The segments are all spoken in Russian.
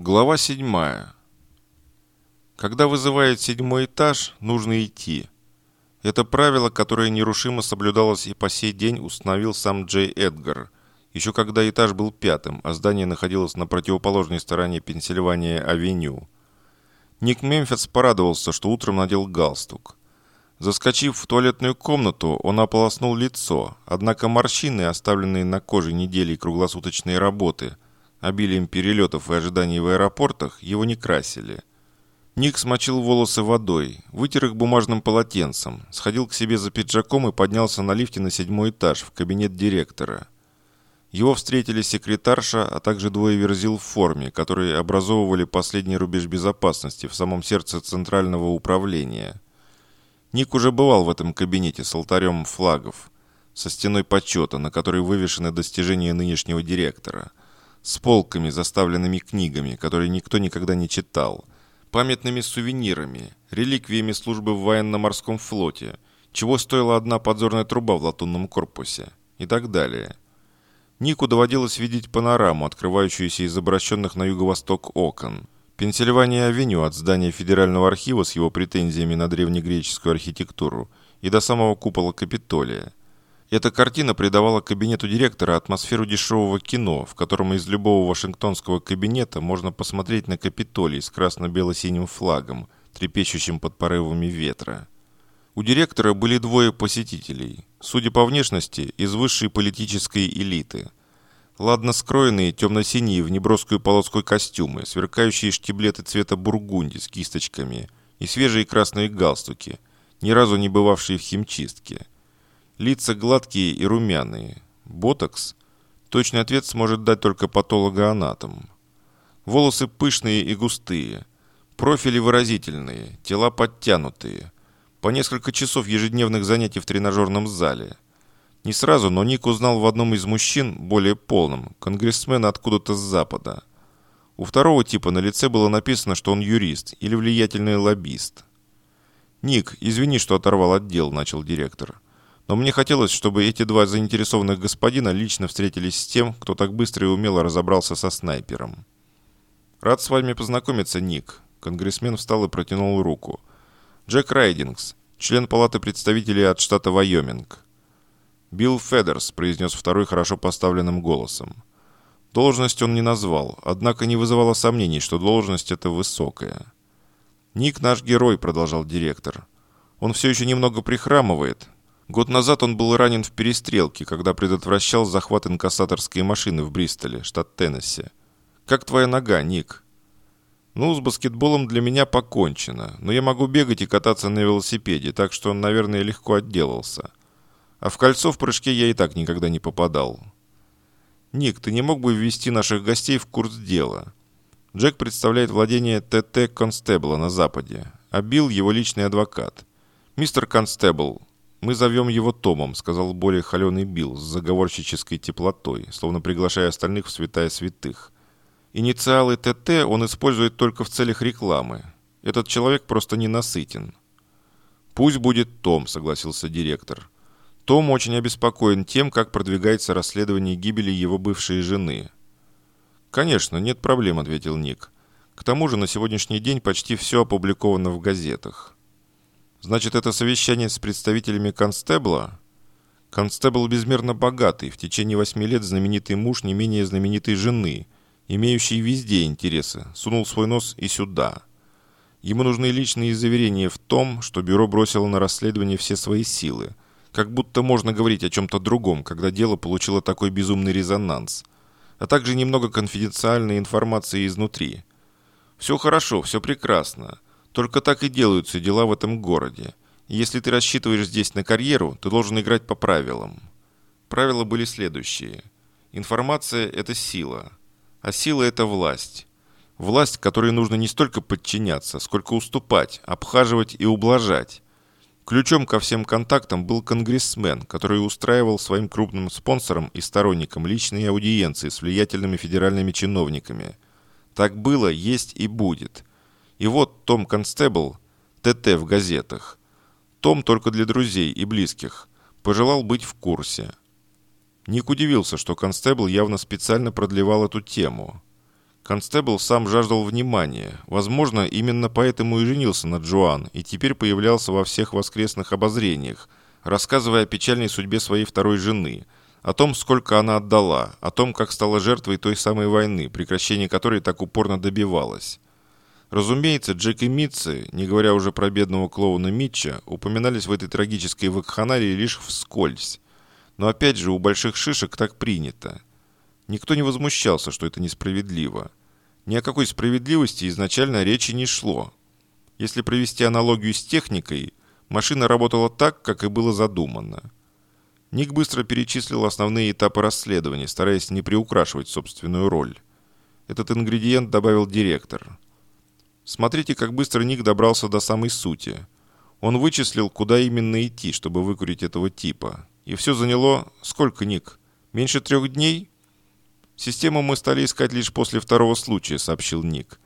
Глава седьмая. Когда вызывает седьмой этаж, нужно идти. Это правило, которое нерушимо соблюдалось и по сей день установил сам Джей Эдгар, еще когда этаж был пятым, а здание находилось на противоположной стороне Пенсильвания-авеню. Ник Мемфис порадовался, что утром надел галстук. Заскочив в туалетную комнату, он ополоснул лицо, однако морщины, оставленные на коже неделей круглосуточной работы – Обилием перелетов и ожиданий в аэропортах его не красили. Ник смочил волосы водой, вытер их бумажным полотенцем, сходил к себе за пиджаком и поднялся на лифте на седьмой этаж в кабинет директора. Его встретили секретарша, а также двое верзил в форме, которые образовывали последний рубеж безопасности в самом сердце центрального управления. Ник уже бывал в этом кабинете с алтарем флагов, со стеной почета, на которой вывешены достижения нынешнего директора – с полками, заставленными книгами, которые никто никогда не читал, памятными сувенирами, реликвиями службы в военно-морском флоте, чего стоила одна подзорная труба в латунном корпусе и так далее. Нику доводилось видеть панораму, открывающуюся из обращенных на юго-восток окон. Пенсильвания-авеню от здания Федерального архива с его претензиями на древнегреческую архитектуру и до самого купола Капитолия – эта картина придавала кабинету директора атмосферу дешевого кино, в котором из любого вашингтонского кабинета можно посмотреть на Капитолий с красно-бело-синим флагом, трепещущим под порывами ветра. У директора были двое посетителей, судя по внешности, из высшей политической элиты. Ладно скроенные темно-синие в неброскую полоску костюмы, сверкающие штиблеты цвета бургунди с кисточками и свежие красные галстуки, ни разу не бывавшие в химчистке – Лица гладкие и румяные. Ботокс? Точный ответ сможет дать только патологоанатом. Волосы пышные и густые. Профили выразительные, тела подтянутые. По несколько часов ежедневных занятий в тренажерном зале. Не сразу, но Ник узнал в одном из мужчин, более полном, конгрессмена откуда-то с запада. У второго типа на лице было написано, что он юрист или влиятельный лоббист. «Ник, извини, что оторвал отдел», – начал директор. Но мне хотелось, чтобы эти два заинтересованных господина лично встретились с тем, кто так быстро и умело разобрался со снайпером. «Рад с вами познакомиться, Ник». Конгрессмен встал и протянул руку. «Джек Райдингс, член Палаты представителей от штата Вайоминг». «Билл Федерс», — произнес второй хорошо поставленным голосом. Должность он не назвал, однако не вызывало сомнений, что должность эта высокая. «Ник наш герой», — продолжал директор. «Он все еще немного прихрамывает, Год назад он был ранен в перестрелке, когда предотвращал захват инкассаторской машины в Бристоле, штат Теннесси. «Как твоя нога, Ник?» «Ну, с баскетболом для меня покончено, но я могу бегать и кататься на велосипеде, так что он, наверное, легко отделался. А в кольцо в прыжке я и так никогда не попадал». «Ник, ты не мог бы ввести наших гостей в курс дела?» Джек представляет владение ТТ Констебла на Западе, а Билл – его личный адвокат. «Мистер Констебл, «Мы зовем его Томом», — сказал более холеный Билл с заговорщической теплотой, словно приглашая остальных в святая святых. «Инициалы ТТ он использует только в целях рекламы. Этот человек просто ненасытен». «Пусть будет Том», — согласился директор. Том очень обеспокоен тем, как продвигается расследование гибели его бывшей жены. «Конечно, нет проблем», — ответил Ник. «К тому же на сегодняшний день почти все опубликовано в газетах». Значит, это совещание с представителями констебла? Констебл безмерно богатый, в течение восьми лет знаменитый муж не менее знаменитой жены, имеющий везде интересы, сунул свой нос и сюда. Ему нужны личные заверения в том, что бюро бросило на расследование все свои силы. Как будто можно говорить о чем-то другом, когда дело получило такой безумный резонанс. А также немного конфиденциальной информации изнутри. Все хорошо, все прекрасно. Только так и делаются дела в этом городе. если ты рассчитываешь здесь на карьеру, ты должен играть по правилам. Правила были следующие. Информация – это сила, а сила – это власть. Власть, которой нужно не столько подчиняться, сколько уступать, обхаживать и ублажать. Ключом ко всем контактам был конгрессмен, который устраивал своим крупным спонсорам и сторонникам личные аудиенции с влиятельными федеральными чиновниками. Так было, есть и будет. И вот Том Констебл, ТТ в газетах. Том только для друзей и близких. Пожелал быть в курсе. Ник удивился, что Констебл явно специально продлевал эту тему. Констебл сам жаждал внимания. Возможно, именно поэтому и женился на Джоан, и теперь появлялся во всех воскресных обозрениях, рассказывая о печальной судьбе своей второй жены, о том, сколько она отдала, о том, как стала жертвой той самой войны, прекращение которой так упорно добивалась. Разумеется, Джек и Митцы, не говоря уже про бедного клоуна Митча, упоминались в этой трагической вакханалии лишь вскользь. Но опять же, у больших шишек так принято. Никто не возмущался, что это несправедливо. Ни о какой справедливости изначально речи не шло. Если провести аналогию с техникой, машина работала так, как и было задумано. Ник быстро перечислил основные этапы расследования, стараясь не приукрашивать собственную роль. Этот ингредиент добавил директор. Смотрите, как быстро Ник добрался до самой сути. Он вычислил, куда именно идти, чтобы выкурить этого типа. И все заняло... Сколько, Ник? Меньше трех дней? Систему мы стали искать лишь после второго случая, сообщил Ник.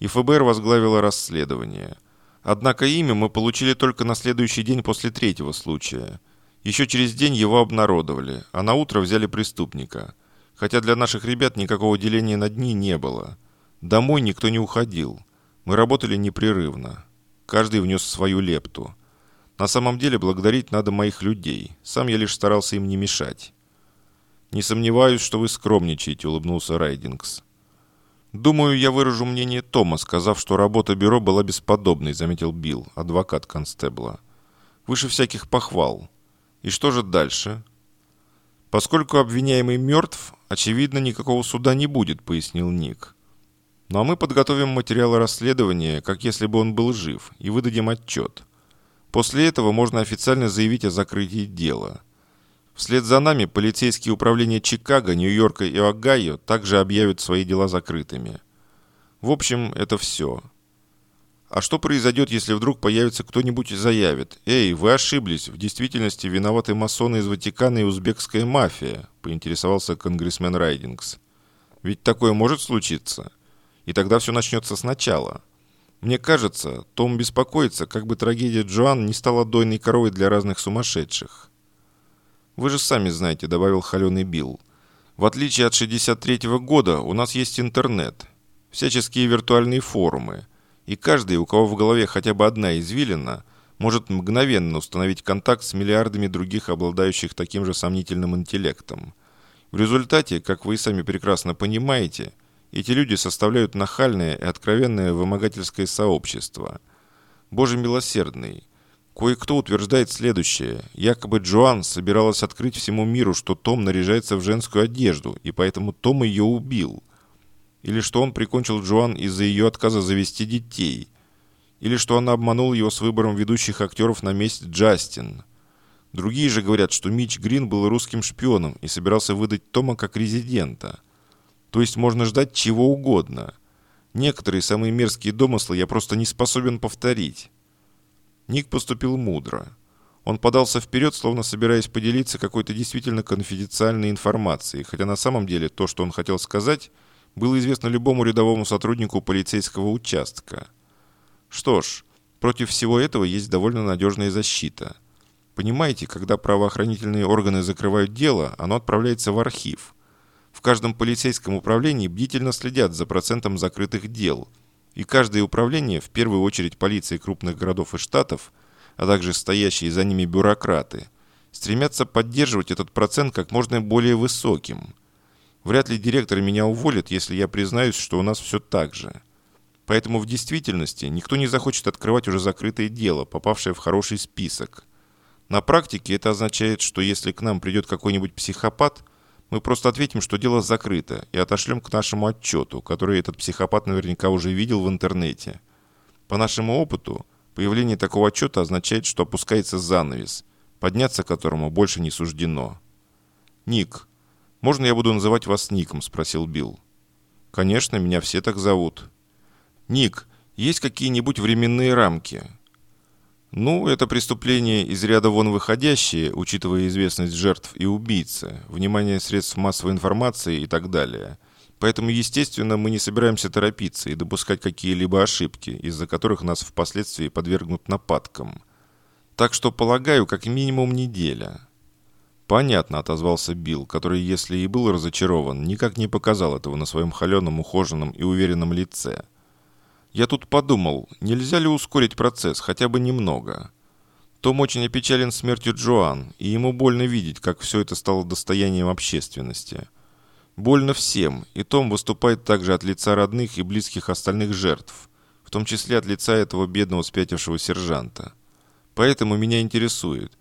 И ФБР возглавило расследование. Однако имя мы получили только на следующий день после третьего случая. Еще через день его обнародовали, а на утро взяли преступника. Хотя для наших ребят никакого деления на дни не было. Домой никто не уходил. Мы работали непрерывно. Каждый внес свою лепту. На самом деле благодарить надо моих людей. Сам я лишь старался им не мешать. «Не сомневаюсь, что вы скромничаете», — улыбнулся Райдингс. «Думаю, я выражу мнение Тома, сказав, что работа бюро была бесподобной», — заметил Билл, адвокат констебла. «Выше всяких похвал. И что же дальше?» «Поскольку обвиняемый мертв, очевидно, никакого суда не будет», — пояснил Ник. «Ну а мы подготовим материалы расследования, как если бы он был жив, и выдадим отчет. После этого можно официально заявить о закрытии дела». Вслед за нами полицейские управления Чикаго, Нью-Йорка и Огайо также объявят свои дела закрытыми. В общем, это все. А что произойдет, если вдруг появится кто-нибудь и заявит «Эй, вы ошиблись, в действительности виноваты масоны из Ватикана и узбекская мафия», поинтересовался конгрессмен Райдингс. «Ведь такое может случиться. И тогда все начнется сначала». Мне кажется, Том беспокоится, как бы трагедия Джоан не стала дойной коровой для разных сумасшедших. Вы же сами знаете», — добавил холеный Билл. «В отличие от 63-го года у нас есть интернет, всяческие виртуальные форумы, и каждый, у кого в голове хотя бы одна извилина, может мгновенно установить контакт с миллиардами других, обладающих таким же сомнительным интеллектом. В результате, как вы и сами прекрасно понимаете, эти люди составляют нахальное и откровенное вымогательское сообщество. Боже милосердный, Кое-кто утверждает следующее. Якобы Джоан собиралась открыть всему миру, что Том наряжается в женскую одежду, и поэтому Том ее убил. Или что он прикончил Джоан из-за ее отказа завести детей. Или что она обманула его с выбором ведущих актеров на месть Джастин. Другие же говорят, что Мич Грин был русским шпионом и собирался выдать Тома как резидента. То есть можно ждать чего угодно. Некоторые самые мерзкие домыслы я просто не способен повторить. Ник поступил мудро. Он подался вперед, словно собираясь поделиться какой-то действительно конфиденциальной информацией, хотя на самом деле то, что он хотел сказать, было известно любому рядовому сотруднику полицейского участка. Что ж, против всего этого есть довольно надежная защита. Понимаете, когда правоохранительные органы закрывают дело, оно отправляется в архив. В каждом полицейском управлении бдительно следят за процентом закрытых дел – и каждое управление, в первую очередь полиции крупных городов и штатов, а также стоящие за ними бюрократы, стремятся поддерживать этот процент как можно более высоким. Вряд ли директор меня уволит, если я признаюсь, что у нас все так же. Поэтому в действительности никто не захочет открывать уже закрытое дело, попавшее в хороший список. На практике это означает, что если к нам придет какой-нибудь психопат – мы просто ответим, что дело закрыто, и отошлем к нашему отчету, который этот психопат наверняка уже видел в интернете. По нашему опыту, появление такого отчета означает, что опускается занавес, подняться которому больше не суждено. «Ник, можно я буду называть вас Ником?» – спросил Билл. «Конечно, меня все так зовут». «Ник, есть какие-нибудь временные рамки?» Ну, это преступление из ряда вон выходящее, учитывая известность жертв и убийцы, внимание средств массовой информации и так далее. Поэтому, естественно, мы не собираемся торопиться и допускать какие-либо ошибки, из-за которых нас впоследствии подвергнут нападкам. Так что, полагаю, как минимум неделя. «Понятно», — отозвался Билл, который, если и был разочарован, никак не показал этого на своем холеном, ухоженном и уверенном лице. «Я тут подумал, нельзя ли ускорить процесс, хотя бы немного?» Том очень опечален смертью Джоан, и ему больно видеть, как все это стало достоянием общественности. Больно всем, и Том выступает также от лица родных и близких остальных жертв, в том числе от лица этого бедного спятившего сержанта. Поэтому меня интересует,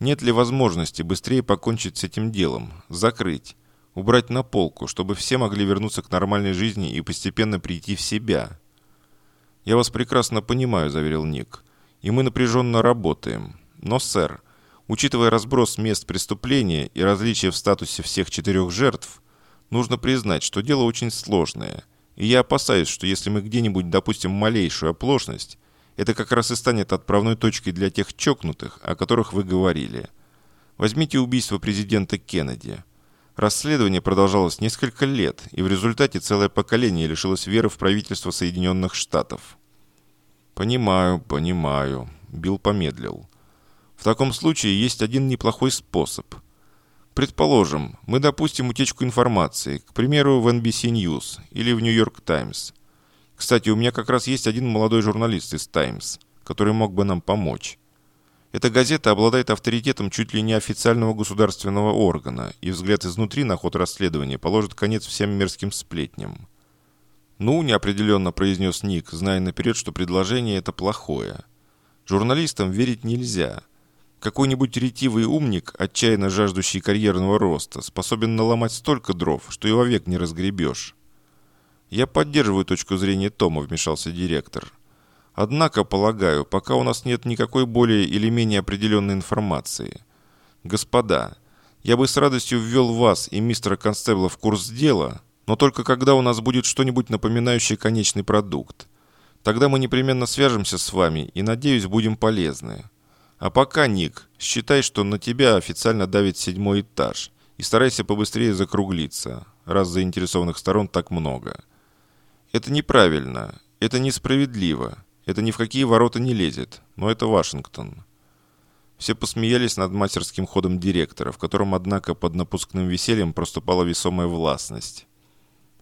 нет ли возможности быстрее покончить с этим делом, закрыть, убрать на полку, чтобы все могли вернуться к нормальной жизни и постепенно прийти в себя? «Я вас прекрасно понимаю», – заверил Ник, – «и мы напряженно работаем. Но, сэр, учитывая разброс мест преступления и различия в статусе всех четырех жертв, нужно признать, что дело очень сложное, и я опасаюсь, что если мы где-нибудь допустим малейшую оплошность, это как раз и станет отправной точкой для тех чокнутых, о которых вы говорили. Возьмите убийство президента Кеннеди. Расследование продолжалось несколько лет, и в результате целое поколение лишилось веры в правительство Соединенных Штатов. «Понимаю, понимаю», – Билл помедлил. «В таком случае есть один неплохой способ. Предположим, мы допустим утечку информации, к примеру, в NBC News или в New York Times. Кстати, у меня как раз есть один молодой журналист из «Таймс», который мог бы нам помочь. Эта газета обладает авторитетом чуть ли не официального государственного органа, и взгляд изнутри на ход расследования положит конец всем мерзким сплетням. «Ну», – неопределенно произнес Ник, зная наперед, что предложение это плохое. «Журналистам верить нельзя. Какой-нибудь ретивый умник, отчаянно жаждущий карьерного роста, способен наломать столько дров, что и вовек не разгребешь». «Я поддерживаю точку зрения Тома», – вмешался директор. «Однако, полагаю, пока у нас нет никакой более или менее определенной информации. Господа, я бы с радостью ввел вас и мистера Констебла в курс дела, но только когда у нас будет что-нибудь напоминающее конечный продукт. Тогда мы непременно свяжемся с вами и, надеюсь, будем полезны. А пока, Ник, считай, что на тебя официально давит седьмой этаж, и старайся побыстрее закруглиться, раз заинтересованных сторон так много». Это неправильно, это несправедливо, это ни в какие ворота не лезет, но это Вашингтон. Все посмеялись над мастерским ходом директора, в котором, однако, под напускным весельем проступала весомая властность.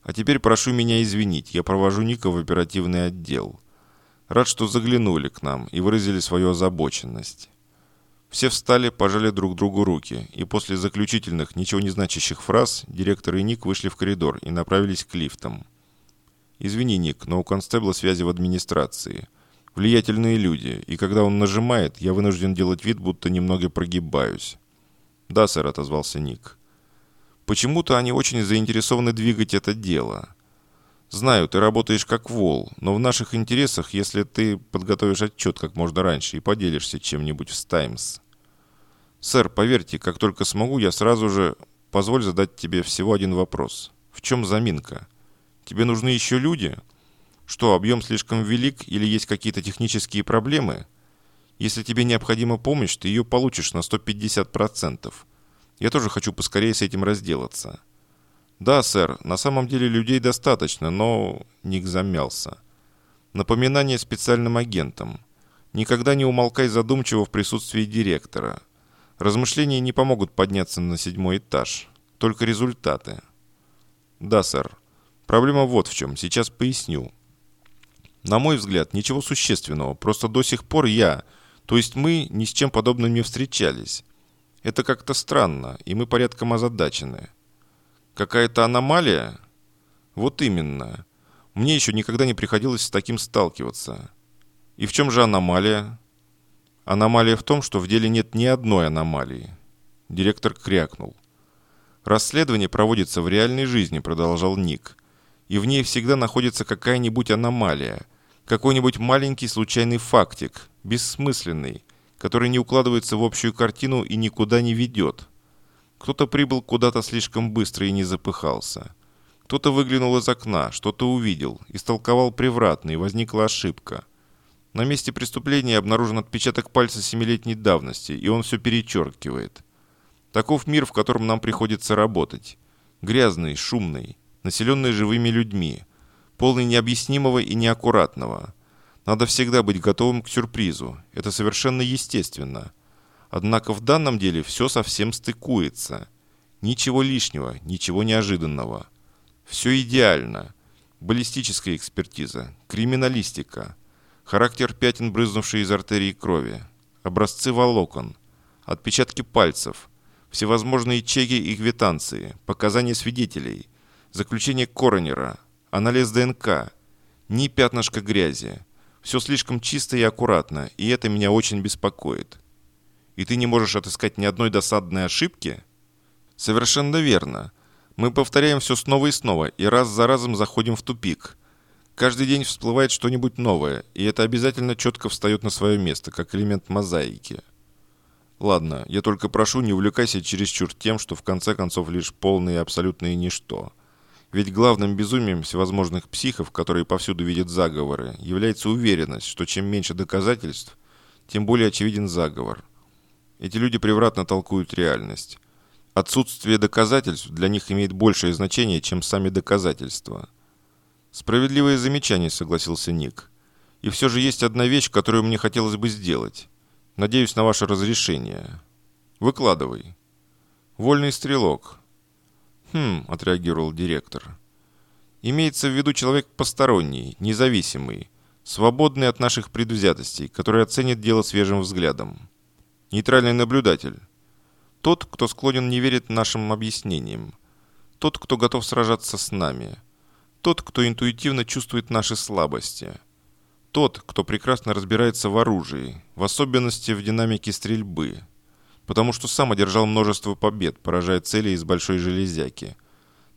А теперь прошу меня извинить, я провожу Ника в оперативный отдел. Рад, что заглянули к нам и выразили свою озабоченность. Все встали, пожали друг другу руки, и после заключительных, ничего не значащих фраз, директор и Ник вышли в коридор и направились к лифтам. Извини, Ник, но у констебла связи в администрации. Влиятельные люди, и когда он нажимает, я вынужден делать вид, будто немного прогибаюсь. Да, сэр, отозвался Ник. Почему-то они очень заинтересованы двигать это дело. Знаю, ты работаешь как вол, но в наших интересах, если ты подготовишь отчет как можно раньше и поделишься чем-нибудь в «Таймс». Сэр, поверьте, как только смогу, я сразу же... Позволь задать тебе всего один вопрос. В чем заминка? Тебе нужны еще люди? Что, объем слишком велик или есть какие-то технические проблемы? Если тебе необходима помощь, ты ее получишь на 150%. Я тоже хочу поскорее с этим разделаться. Да, сэр, на самом деле людей достаточно, но... Ник замялся. Напоминание специальным агентам. Никогда не умолкай задумчиво в присутствии директора. Размышления не помогут подняться на седьмой этаж. Только результаты. Да, сэр. Проблема вот в чем, сейчас поясню. На мой взгляд, ничего существенного, просто до сих пор я, то есть мы, ни с чем подобным не встречались. Это как-то странно, и мы порядком озадачены. Какая-то аномалия? Вот именно. Мне еще никогда не приходилось с таким сталкиваться. И в чем же аномалия? Аномалия в том, что в деле нет ни одной аномалии. Директор крякнул. Расследование проводится в реальной жизни, продолжал Ник и в ней всегда находится какая-нибудь аномалия, какой-нибудь маленький случайный фактик, бессмысленный, который не укладывается в общую картину и никуда не ведет. Кто-то прибыл куда-то слишком быстро и не запыхался. Кто-то выглянул из окна, что-то увидел, истолковал превратно, и возникла ошибка. На месте преступления обнаружен отпечаток пальца семилетней давности, и он все перечеркивает. Таков мир, в котором нам приходится работать. Грязный, шумный, населенный живыми людьми, полный необъяснимого и неаккуратного. Надо всегда быть готовым к сюрпризу. Это совершенно естественно. Однако в данном деле все совсем стыкуется. Ничего лишнего, ничего неожиданного. Все идеально. Баллистическая экспертиза, криминалистика, характер пятен, брызнувшие из артерии крови, образцы волокон, отпечатки пальцев, всевозможные чеки и квитанции, показания свидетелей, заключение коронера, анализ ДНК, ни пятнышка грязи. Все слишком чисто и аккуратно, и это меня очень беспокоит. И ты не можешь отыскать ни одной досадной ошибки? Совершенно верно. Мы повторяем все снова и снова, и раз за разом заходим в тупик. Каждый день всплывает что-нибудь новое, и это обязательно четко встает на свое место, как элемент мозаики. Ладно, я только прошу, не увлекайся чересчур тем, что в конце концов лишь полное и абсолютное ничто. Ведь главным безумием всевозможных психов, которые повсюду видят заговоры, является уверенность, что чем меньше доказательств, тем более очевиден заговор. Эти люди превратно толкуют реальность. Отсутствие доказательств для них имеет большее значение, чем сами доказательства. Справедливое замечание, согласился Ник. И все же есть одна вещь, которую мне хотелось бы сделать. Надеюсь на ваше разрешение. Выкладывай. Вольный стрелок. Хм, отреагировал директор. Имеется в виду человек посторонний, независимый, свободный от наших предвзятостей, который оценит дело свежим взглядом. Нейтральный наблюдатель. Тот, кто склонен не верить нашим объяснениям. Тот, кто готов сражаться с нами. Тот, кто интуитивно чувствует наши слабости. Тот, кто прекрасно разбирается в оружии, в особенности в динамике стрельбы. Потому что сам одержал множество побед, поражая цели из большой железяки.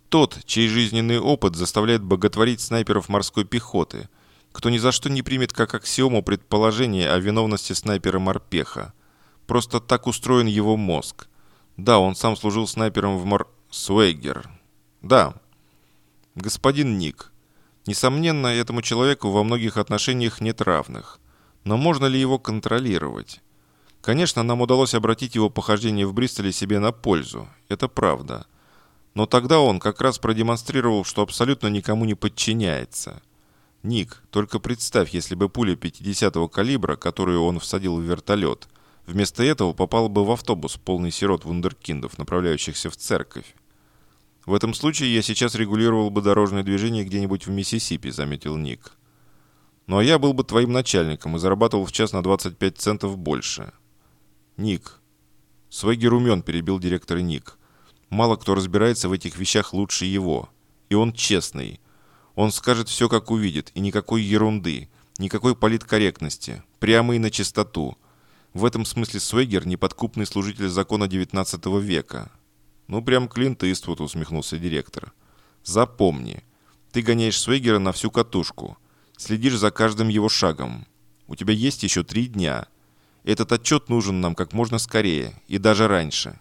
Тот, чей жизненный опыт заставляет боготворить снайперов морской пехоты, кто ни за что не примет как аксиому предположение о виновности снайпера Морпеха. Просто так устроен его мозг – да, он сам служил снайпером в Мор... Суэггер. Да. Господин Ник. Несомненно, этому человеку во многих отношениях нет равных. Но можно ли его контролировать? Конечно, нам удалось обратить его похождение в Бристоле себе на пользу. Это правда. Но тогда он как раз продемонстрировал, что абсолютно никому не подчиняется. Ник, только представь, если бы пуля 50-го калибра, которую он всадил в вертолет, Вместо этого попал бы в автобус, полный сирот вундеркиндов, направляющихся в церковь. В этом случае я сейчас регулировал бы дорожное движение где-нибудь в Миссисипи, заметил Ник. Ну а я был бы твоим начальником и зарабатывал в час на 25 центов больше. Ник. Свегер умен, перебил директор Ник. Мало кто разбирается в этих вещах лучше его. И он честный. Он скажет все, как увидит, и никакой ерунды, никакой политкорректности, прямо и на чистоту – в этом смысле Свегер – неподкупный служитель закона XIX века. Ну, прям Клинт Иствуд, усмехнулся директор. Запомни, ты гоняешь Свегера на всю катушку. Следишь за каждым его шагом. У тебя есть еще три дня. Этот отчет нужен нам как можно скорее и даже раньше.